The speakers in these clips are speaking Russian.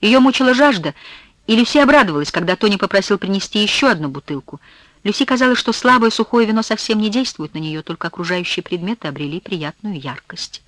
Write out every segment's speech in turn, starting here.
Ее мучила жажда, и Люси обрадовалась, когда Тони попросил принести еще одну бутылку. Люси казалось, что слабое сухое вино совсем не действует на нее, только окружающие предметы обрели приятную яркость.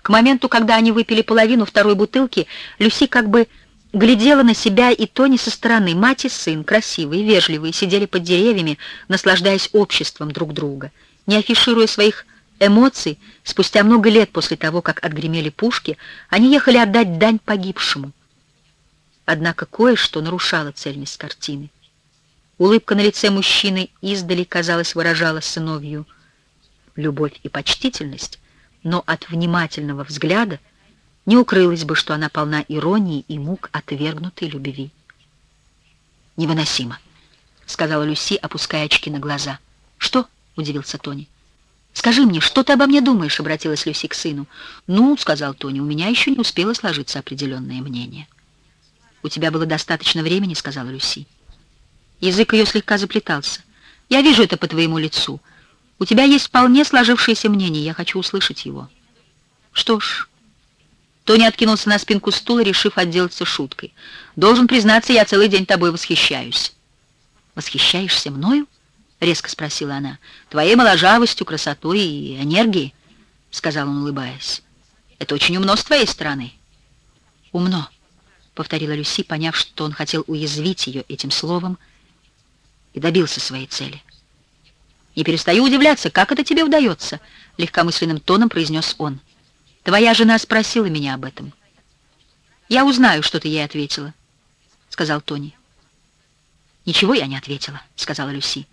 К моменту, когда они выпили половину второй бутылки, Люси как бы глядела на себя и Тони со стороны. Мать и сын, красивые, вежливые, сидели под деревьями, наслаждаясь обществом друг друга. Не афишируя своих эмоций, спустя много лет после того, как отгремели пушки, они ехали отдать дань погибшему. Однако кое-что нарушало цельность картины. Улыбка на лице мужчины издали, казалось, выражала сыновью любовь и почтительность, но от внимательного взгляда не укрылось бы, что она полна иронии и мук отвергнутой любви. «Невыносимо», — сказала Люси, опуская очки на глаза. «Что?» — удивился Тони. «Скажи мне, что ты обо мне думаешь?» — обратилась Люси к сыну. «Ну», — сказал Тони, — «у меня еще не успело сложиться определенное мнение». «У тебя было достаточно времени», — сказала Люси. Язык ее слегка заплетался. «Я вижу это по твоему лицу. У тебя есть вполне сложившееся мнение, я хочу услышать его». «Что ж...» Тони откинулся на спинку стула, решив отделаться шуткой. «Должен признаться, я целый день тобой восхищаюсь». «Восхищаешься мною?» — резко спросила она. «Твоей моложавостью, красотой и энергией», — сказал он, улыбаясь. «Это очень умно с твоей стороны». «Умно», — повторила Люси, поняв, что он хотел уязвить ее этим словом, и добился своей цели. «Не перестаю удивляться, как это тебе удается», — легкомысленным тоном произнес он. «Твоя жена спросила меня об этом». «Я узнаю, что ты ей ответила», — сказал Тони. «Ничего я не ответила», — сказала Люси.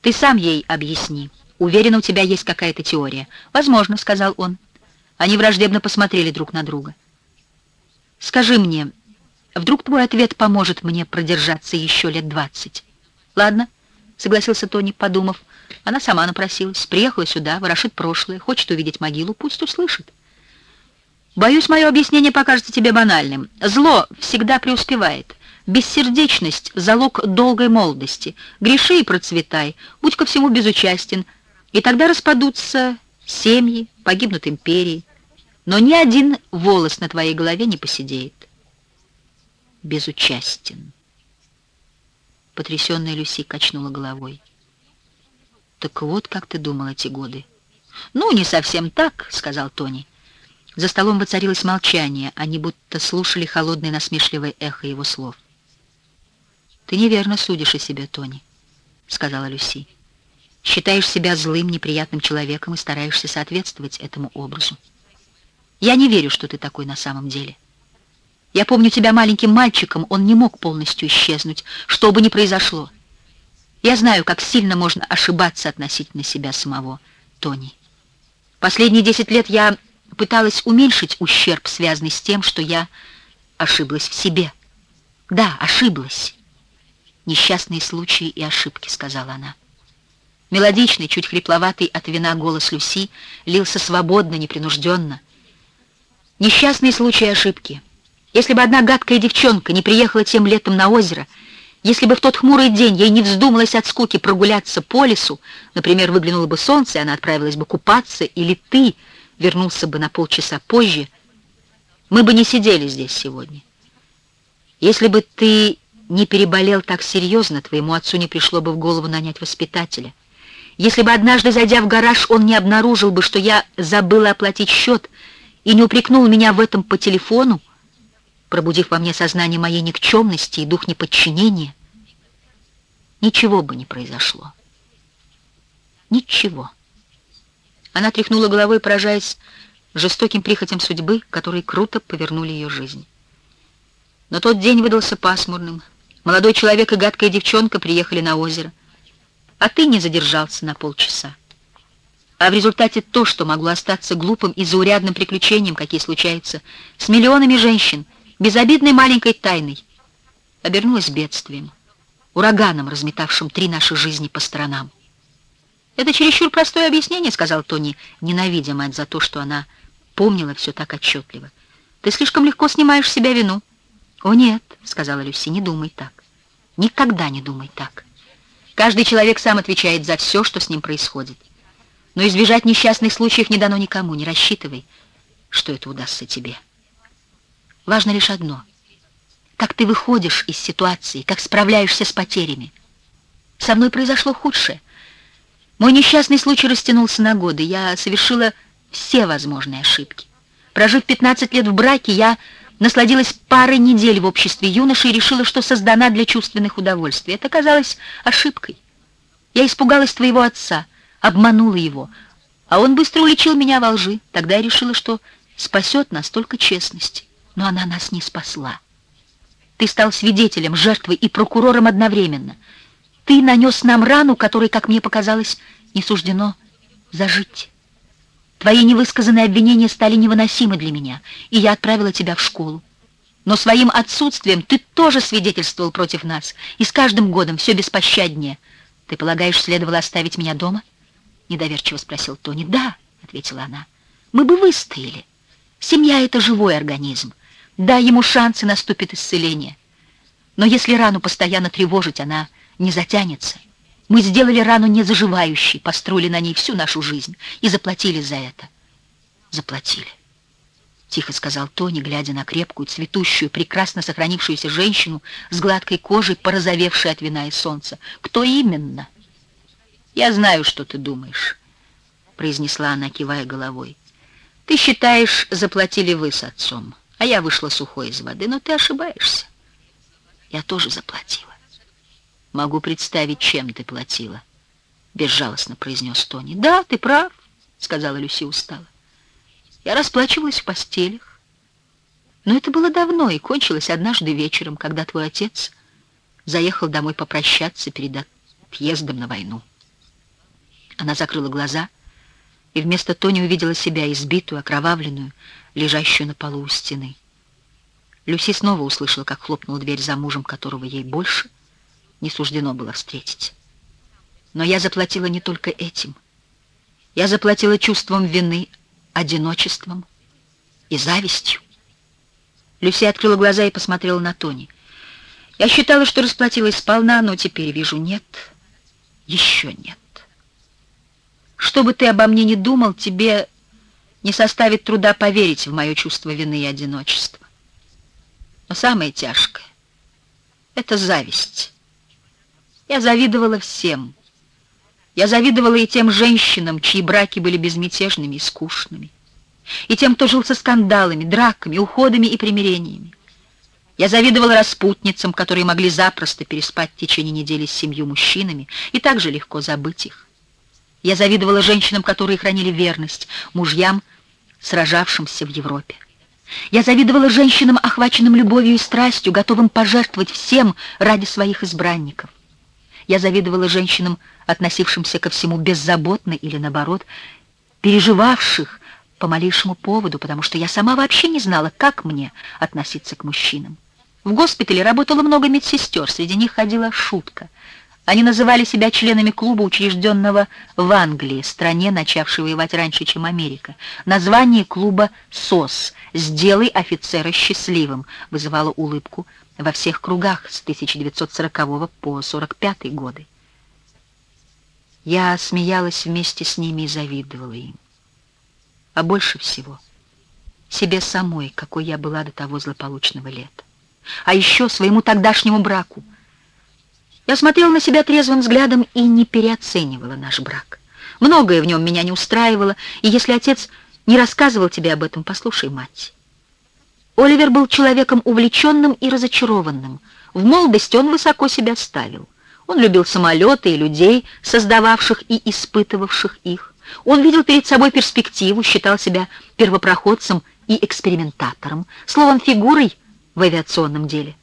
«Ты сам ей объясни. Уверена, у тебя есть какая-то теория». «Возможно», — сказал он. Они враждебно посмотрели друг на друга. «Скажи мне, вдруг твой ответ поможет мне продержаться еще лет двадцать?» «Ладно», — согласился Тони, подумав. «Она сама напросилась, приехала сюда, ворошит прошлое, хочет увидеть могилу, пусть услышит». «Боюсь, мое объяснение покажется тебе банальным. Зло всегда преуспевает». Бессердечность — залог долгой молодости. Греши и процветай, будь ко всему безучастен, и тогда распадутся семьи, погибнут империи. Но ни один волос на твоей голове не посидеет. Безучастен. Потрясенная Люси качнула головой. «Так вот, как ты думал эти годы?» «Ну, не совсем так», — сказал Тони. За столом воцарилось молчание, они будто слушали холодное насмешливое эхо его слов. «Ты неверно судишь о себе, Тони», — сказала Люси. «Считаешь себя злым, неприятным человеком и стараешься соответствовать этому образу. Я не верю, что ты такой на самом деле. Я помню тебя маленьким мальчиком, он не мог полностью исчезнуть, что бы ни произошло. Я знаю, как сильно можно ошибаться относительно себя самого, Тони. Последние десять лет я пыталась уменьшить ущерб, связанный с тем, что я ошиблась в себе. Да, ошиблась. «Несчастные случаи и ошибки», — сказала она. Мелодичный, чуть хрипловатый от вина голос Люси лился свободно, непринужденно. «Несчастные случаи и ошибки». Если бы одна гадкая девчонка не приехала тем летом на озеро, если бы в тот хмурый день ей не вздумалось от скуки прогуляться по лесу, например, выглянуло бы солнце, и она отправилась бы купаться, или ты вернулся бы на полчаса позже, мы бы не сидели здесь сегодня. Если бы ты не переболел так серьезно, твоему отцу не пришло бы в голову нанять воспитателя. Если бы однажды, зайдя в гараж, он не обнаружил бы, что я забыла оплатить счет и не упрекнул меня в этом по телефону, пробудив во мне сознание моей никчемности и дух неподчинения, ничего бы не произошло. Ничего. Она тряхнула головой, поражаясь жестоким прихотям судьбы, которые круто повернули ее жизнь. Но тот день выдался пасмурным. Молодой человек и гадкая девчонка приехали на озеро, а ты не задержался на полчаса. А в результате то, что могло остаться глупым и заурядным приключением, какие случаются с миллионами женщин, безобидной маленькой тайной, обернулась бедствием, ураганом, разметавшим три наши жизни по сторонам. «Это чересчур простое объяснение», — сказал Тони, ненавидя мать за то, что она помнила все так отчетливо. «Ты слишком легко снимаешь с себя вину». «О, нет», — сказала Люси, — «не думай так. Никогда не думай так. Каждый человек сам отвечает за все, что с ним происходит. Но избежать несчастных случаев не дано никому. Не рассчитывай, что это удастся тебе». Важно лишь одно как ты выходишь из ситуации, как справляешься с потерями. Со мной произошло худшее. Мой несчастный случай растянулся на годы. Я совершила все возможные ошибки. Прожив 15 лет в браке, я насладилась парой недель в обществе юноши и решила, что создана для чувственных удовольствий. Это казалось ошибкой. Я испугалась твоего отца, обманула его, а он быстро уличил меня во лжи. Тогда я решила, что спасет нас только честность. Но она нас не спасла. Ты стал свидетелем, жертвой и прокурором одновременно. Ты нанес нам рану, которой, как мне показалось, не суждено зажить. Твои невысказанные обвинения стали невыносимы для меня, и я отправила тебя в школу. Но своим отсутствием ты тоже свидетельствовал против нас, и с каждым годом все беспощаднее. Ты полагаешь, следовало оставить меня дома? Недоверчиво спросил Тони. Да, ответила она. Мы бы выстояли. Семья — это живой организм. Дай ему шанс, и наступит исцеление. Но если рану постоянно тревожить, она не затянется. Мы сделали рану незаживающей, построили на ней всю нашу жизнь и заплатили за это. Заплатили. Тихо сказал Тони, глядя на крепкую, цветущую, прекрасно сохранившуюся женщину с гладкой кожей, порозовевшей от вина и солнца. Кто именно? Я знаю, что ты думаешь, произнесла она, кивая головой. Ты считаешь, заплатили вы с отцом, а я вышла сухой из воды, но ты ошибаешься. Я тоже заплатила. Могу представить, чем ты платила, безжалостно произнес Тони. Да, ты прав, сказала Люси устало. Я расплачивалась в постелях. Но это было давно и кончилось однажды вечером, когда твой отец заехал домой попрощаться перед отъездом на войну. Она закрыла глаза и вместо Тони увидела себя избитую, окровавленную, лежащую на полу у стены. Люси снова услышала, как хлопнула дверь за мужем, которого ей больше не суждено было встретить. Но я заплатила не только этим. Я заплатила чувством вины, одиночеством и завистью. Люси открыла глаза и посмотрела на Тони. Я считала, что расплатилась сполна, но теперь вижу, нет, еще нет. Что бы ты обо мне ни думал, тебе не составит труда поверить в мое чувство вины и одиночества. Но самое тяжкое — это зависть. Я завидовала всем. Я завидовала и тем женщинам, чьи браки были безмятежными и скучными, и тем, кто жил со скандалами, драками, уходами и примирениями. Я завидовала распутницам, которые могли запросто переспать в течение недели с семью мужчинами и также легко забыть их. Я завидовала женщинам, которые хранили верность мужьям, сражавшимся в Европе. Я завидовала женщинам, охваченным любовью и страстью, готовым пожертвовать всем ради своих избранников. Я завидовала женщинам, относившимся ко всему беззаботно или, наоборот, переживавших по малейшему поводу, потому что я сама вообще не знала, как мне относиться к мужчинам. В госпитале работало много медсестер, среди них ходила шутка. Они называли себя членами клуба, учрежденного в Англии, стране, начавшей воевать раньше, чем Америка. Название клуба «СОС» «Сделай офицера счастливым» вызывало улыбку во всех кругах с 1940 по 45 годы. Я смеялась вместе с ними и завидовала им. А больше всего себе самой, какой я была до того злополучного лета. А еще своему тогдашнему браку. Я смотрела на себя трезвым взглядом и не переоценивала наш брак. Многое в нем меня не устраивало, и если отец не рассказывал тебе об этом, послушай, мать. Оливер был человеком увлеченным и разочарованным. В молодости он высоко себя ставил. Он любил самолеты и людей, создававших и испытывавших их. Он видел перед собой перспективу, считал себя первопроходцем и экспериментатором, словом, фигурой в авиационном деле.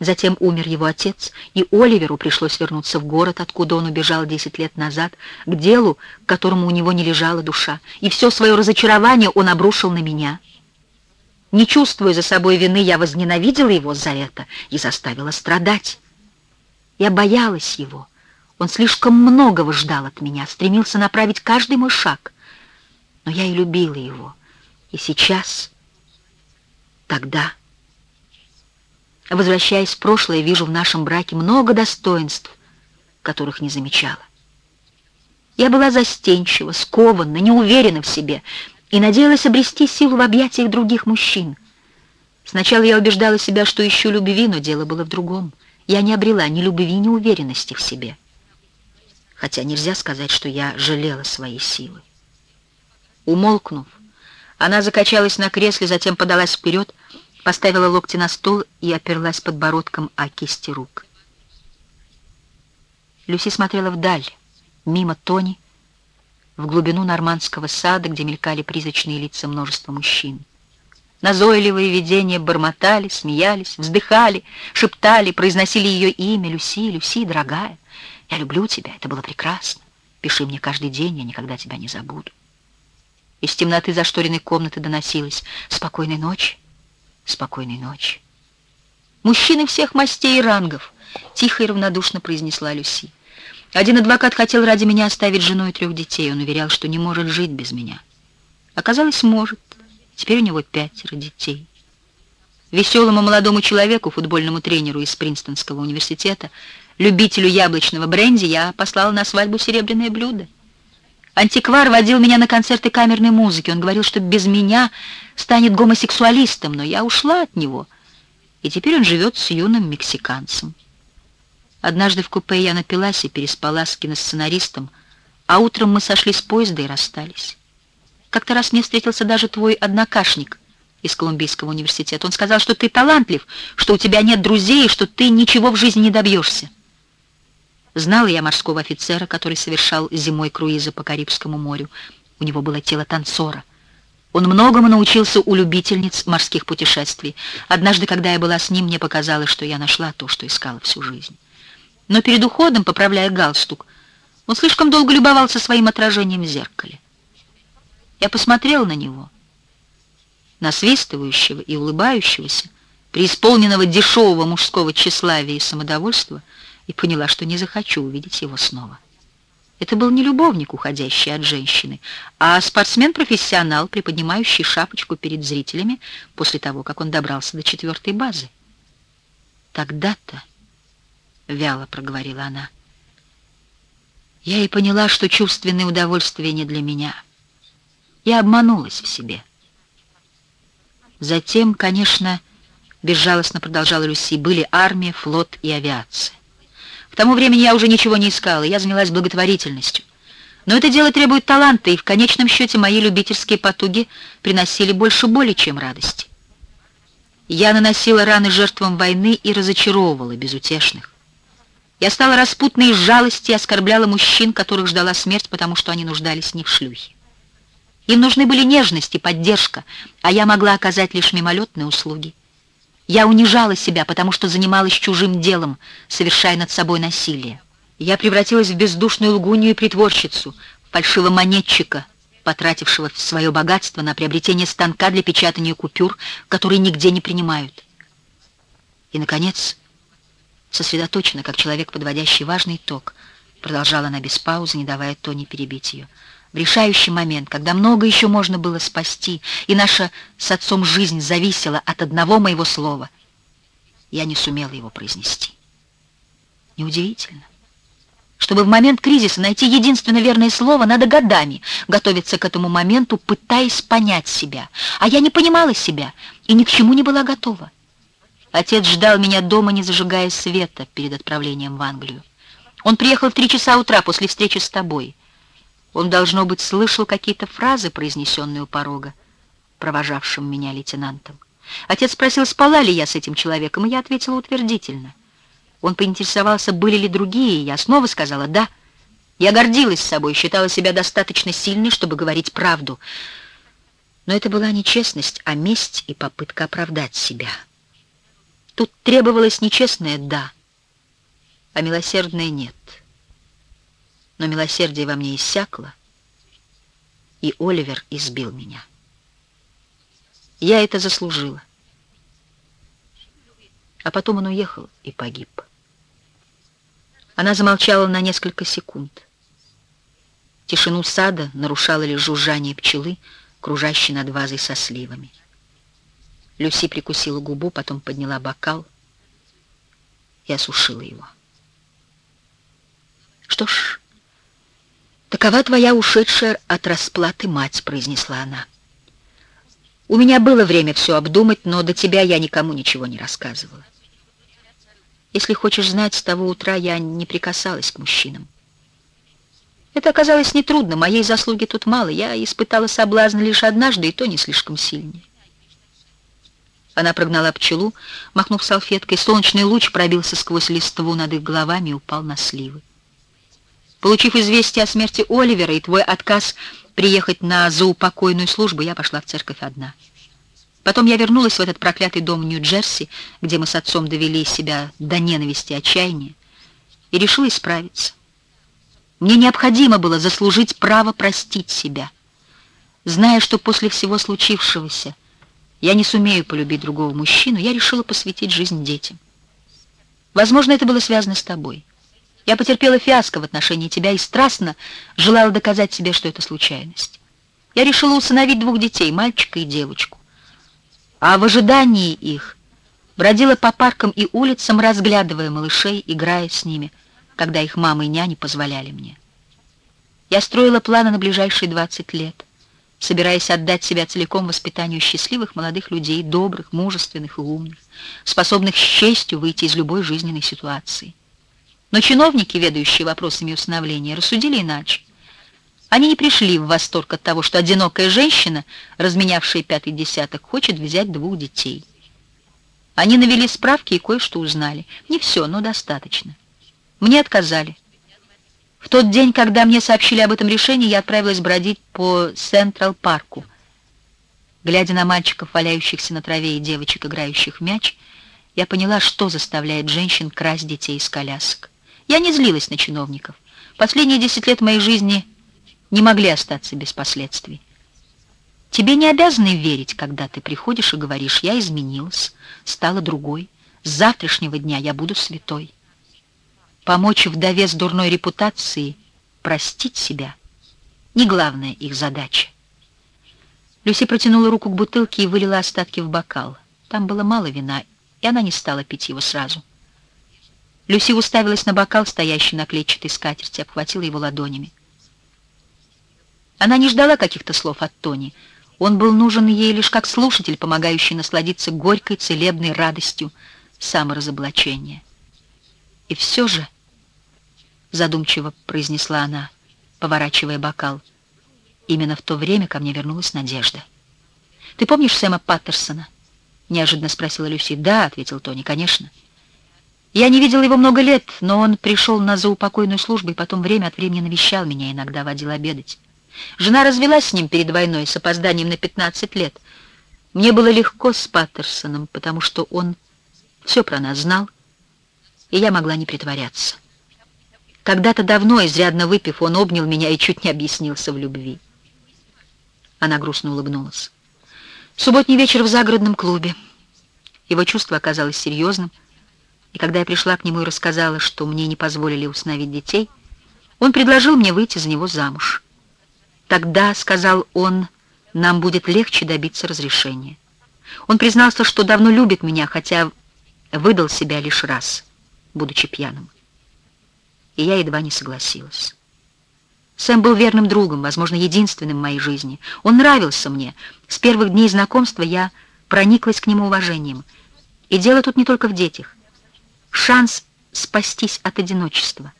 Затем умер его отец, и Оливеру пришлось вернуться в город, откуда он убежал 10 лет назад, к делу, к которому у него не лежала душа. И все свое разочарование он обрушил на меня — не чувствуя за собой вины, я возненавидела его за это и заставила страдать. Я боялась его. Он слишком многого ждал от меня, стремился направить каждый мой шаг. Но я и любила его. И сейчас, тогда... Возвращаясь в прошлое, вижу в нашем браке много достоинств, которых не замечала. Я была застенчива, скована, не уверена в себе и надеялась обрести силу в объятиях других мужчин. Сначала я убеждала себя, что ищу любви, но дело было в другом. Я не обрела ни любви, ни уверенности в себе. Хотя нельзя сказать, что я жалела свои силы. Умолкнув, она закачалась на кресле, затем подалась вперед, поставила локти на стол и оперлась подбородком о кисти рук. Люси смотрела вдаль, мимо Тони, в глубину нормандского сада, где мелькали призрачные лица множества мужчин. Назойливые видения бормотали, смеялись, вздыхали, шептали, произносили ее имя «Люси, Люси, дорогая, я люблю тебя, это было прекрасно. Пиши мне каждый день, я никогда тебя не забуду». Из темноты зашторенной комнаты доносилось «Спокойной ночи, спокойной ночи». «Мужчины всех мастей и рангов», — тихо и равнодушно произнесла Люси. «Один адвокат хотел ради меня оставить жену и трех детей. Он уверял, что не может жить без меня. Оказалось, может». Теперь у него пятеро детей. Веселому молодому человеку, футбольному тренеру из Принстонского университета, любителю яблочного бренди, я послала на свадьбу серебряное блюдо. Антиквар водил меня на концерты камерной музыки. Он говорил, что без меня станет гомосексуалистом, но я ушла от него. И теперь он живет с юным мексиканцем. Однажды в купе я напилась и переспала с киносценаристом, а утром мы сошли с поезда и расстались. Как-то раз мне встретился даже твой однокашник из Колумбийского университета. Он сказал, что ты талантлив, что у тебя нет друзей, что ты ничего в жизни не добьешься. Знала я морского офицера, который совершал зимой круизы по Карибскому морю. У него было тело танцора. Он многому научился у любительниц морских путешествий. Однажды, когда я была с ним, мне показалось, что я нашла то, что искала всю жизнь. Но перед уходом, поправляя галстук, он слишком долго любовался своим отражением в зеркале. Я посмотрел на него, насвистывающего и улыбающегося, преисполненного дешевого мужского тщеславия и самодовольства, и поняла, что не захочу увидеть его снова. Это был не любовник, уходящий от женщины, а спортсмен-профессионал, приподнимающий шапочку перед зрителями после того, как он добрался до четвертой базы. «Тогда-то», — вяло проговорила она, — «я и поняла, что чувственное удовольствие не для меня». Я обманулась в себе. Затем, конечно, безжалостно продолжала Люси, были армия, флот и авиация. Тому времени я уже ничего не искала, я занялась благотворительностью. Но это дело требует таланта, и в конечном счете мои любительские потуги приносили больше боли, чем радости. Я наносила раны жертвам войны и разочаровывала безутешных. Я стала распутной из жалости и оскорбляла мужчин, которых ждала смерть, потому что они нуждались не в шлюхе. Им нужны были нежность и поддержка, а я могла оказать лишь мимолетные услуги. Я унижала себя, потому что занималась чужим делом, совершая над собой насилие. Я превратилась в бездушную лгунью и притворщицу, фальшивого монетчика, потратившего свое богатство на приобретение станка для печатания купюр, которые нигде не принимают. И, наконец, сосредоточена, как человек, подводящий важный итог, продолжала она без паузы, не давая Тони перебить ее — в решающий момент, когда много еще можно было спасти, и наша с отцом жизнь зависела от одного моего слова, я не сумела его произнести. Неудивительно. Чтобы в момент кризиса найти единственно верное слово, надо годами готовиться к этому моменту, пытаясь понять себя. А я не понимала себя и ни к чему не была готова. Отец ждал меня дома, не зажигая света перед отправлением в Англию. Он приехал в три часа утра после встречи с тобой. Он, должно быть, слышал какие-то фразы, произнесенные у порога, провожавшим меня лейтенантом. Отец спросил, спала ли я с этим человеком, и я ответила утвердительно. Он поинтересовался, были ли другие, и я снова сказала «да». Я гордилась собой, считала себя достаточно сильной, чтобы говорить правду. Но это была не честность, а месть и попытка оправдать себя. Тут требовалось нечестное «да», а милосердное «нет» но милосердие во мне иссякло, и Оливер избил меня. Я это заслужила. А потом он уехал и погиб. Она замолчала на несколько секунд. Тишину сада нарушало лишь жужжание пчелы, кружащей над вазой со сливами. Люси прикусила губу, потом подняла бокал и осушила его. Что ж, «Такова твоя ушедшая от расплаты мать», — произнесла она. У меня было время все обдумать, но до тебя я никому ничего не рассказывала. Если хочешь знать, с того утра я не прикасалась к мужчинам. Это оказалось нетрудно, моей заслуги тут мало. Я испытала соблазн лишь однажды, и то не слишком сильный. Она прогнала пчелу, махнув салфеткой. Солнечный луч пробился сквозь листву над их головами и упал на сливы. Получив известие о смерти Оливера и твой отказ приехать на заупокойную службу, я пошла в церковь одна. Потом я вернулась в этот проклятый дом Нью-Джерси, где мы с отцом довели себя до ненависти и отчаяния, и решила исправиться. Мне необходимо было заслужить право простить себя. Зная, что после всего случившегося я не сумею полюбить другого мужчину, я решила посвятить жизнь детям. Возможно, это было связано с тобой. Я потерпела фиаско в отношении тебя и страстно желала доказать себе, что это случайность. Я решила усыновить двух детей, мальчика и девочку. А в ожидании их бродила по паркам и улицам, разглядывая малышей, играя с ними, когда их мамы и няни позволяли мне. Я строила планы на ближайшие 20 лет, собираясь отдать себя целиком воспитанию счастливых молодых людей, добрых, мужественных и умных, способных с честью выйти из любой жизненной ситуации. Но чиновники, ведающие вопросами усыновления, рассудили иначе. Они не пришли в восторг от того, что одинокая женщина, разменявшая пятый десяток, хочет взять двух детей. Они навели справки и кое-что узнали. Не все, но достаточно. Мне отказали. В тот день, когда мне сообщили об этом решении, я отправилась бродить по Централ-парку. Глядя на мальчиков, валяющихся на траве, и девочек, играющих в мяч, я поняла, что заставляет женщин красть детей из колясок. Я не злилась на чиновников. Последние десять лет моей жизни не могли остаться без последствий. Тебе не обязаны верить, когда ты приходишь и говоришь, я изменилась, стала другой, с завтрашнего дня я буду святой. Помочь вдове с дурной репутацией, простить себя — не главная их задача. Люси протянула руку к бутылке и вылила остатки в бокал. Там было мало вина, и она не стала пить его сразу. Люси уставилась на бокал, стоящий на клетчатой скатерти, обхватила его ладонями. Она не ждала каких-то слов от Тони. Он был нужен ей лишь как слушатель, помогающий насладиться горькой целебной радостью саморазоблачения. И все же, задумчиво произнесла она, поворачивая бокал, именно в то время ко мне вернулась надежда. «Ты помнишь Сэма Паттерсона?» — неожиданно спросила Люси. «Да», — ответил Тони, — «конечно». Я не видел его много лет, но он пришел на заупокойную службу и потом время от времени навещал меня, иногда водил обедать. Жена развелась с ним перед войной с опозданием на 15 лет. Мне было легко с Паттерсоном, потому что он все про нас знал, и я могла не притворяться. Когда-то давно, изрядно выпив, он обнял меня и чуть не объяснился в любви. Она грустно улыбнулась. Субботний вечер в загородном клубе. Его чувство оказалось серьезным, и когда я пришла к нему и рассказала, что мне не позволили установить детей, он предложил мне выйти за него замуж. Тогда, сказал он, нам будет легче добиться разрешения. Он признался, что давно любит меня, хотя выдал себя лишь раз, будучи пьяным. И я едва не согласилась. Сэм был верным другом, возможно, единственным в моей жизни. Он нравился мне. С первых дней знакомства я прониклась к нему уважением. И дело тут не только в детях шанс спастись от одиночества.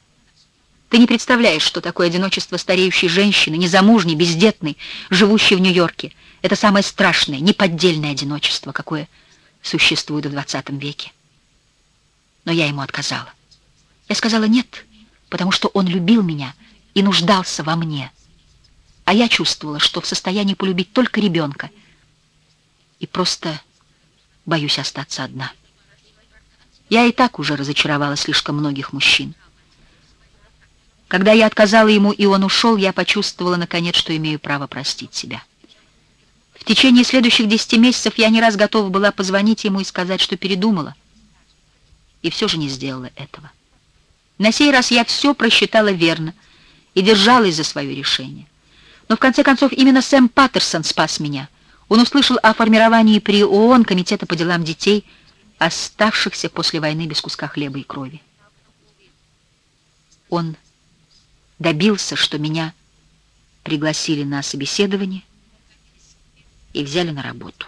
Ты не представляешь, что такое одиночество стареющей женщины, незамужней, бездетной, живущей в Нью-Йорке. Это самое страшное, неподдельное одиночество, какое существует в 20 веке. Но я ему отказала. Я сказала «нет», потому что он любил меня и нуждался во мне. А я чувствовала, что в состоянии полюбить только ребенка. И просто боюсь остаться одна. Я и так уже разочаровала слишком многих мужчин. Когда я отказала ему, и он ушел, я почувствовала, наконец, что имею право простить себя. В течение следующих десяти месяцев я не раз готова была позвонить ему и сказать, что передумала. И все же не сделала этого. На сей раз я все просчитала верно и держалась за свое решение. Но в конце концов именно Сэм Паттерсон спас меня. Он услышал о формировании при ООН Комитета по делам детей – оставшихся после войны без куска хлеба и крови. Он добился, что меня пригласили на собеседование, и взяли на работу.